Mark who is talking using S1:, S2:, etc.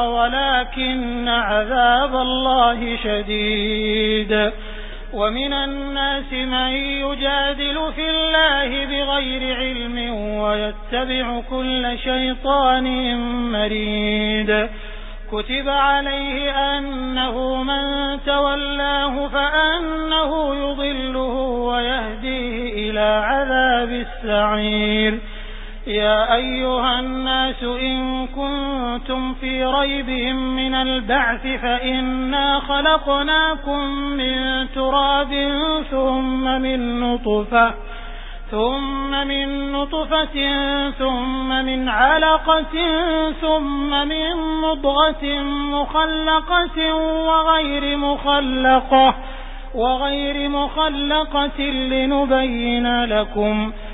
S1: ولكن عذاب الله شديد. ومن الناس من يجادل في الله بغير علم ويتبع كل شيطان مريد. كتب عليه أنه من تولاه فأنه يضله ويهديه إلى عذاب السعير. يا أيها الناس إن كنتم في ريب من البعث فإنا خلقناكم من تراب ثم من نطفة ثم من نطفة ثم من علقة ثم من مضغة مخلقة وغير مخلقة وغير مخلقة لنبين لكم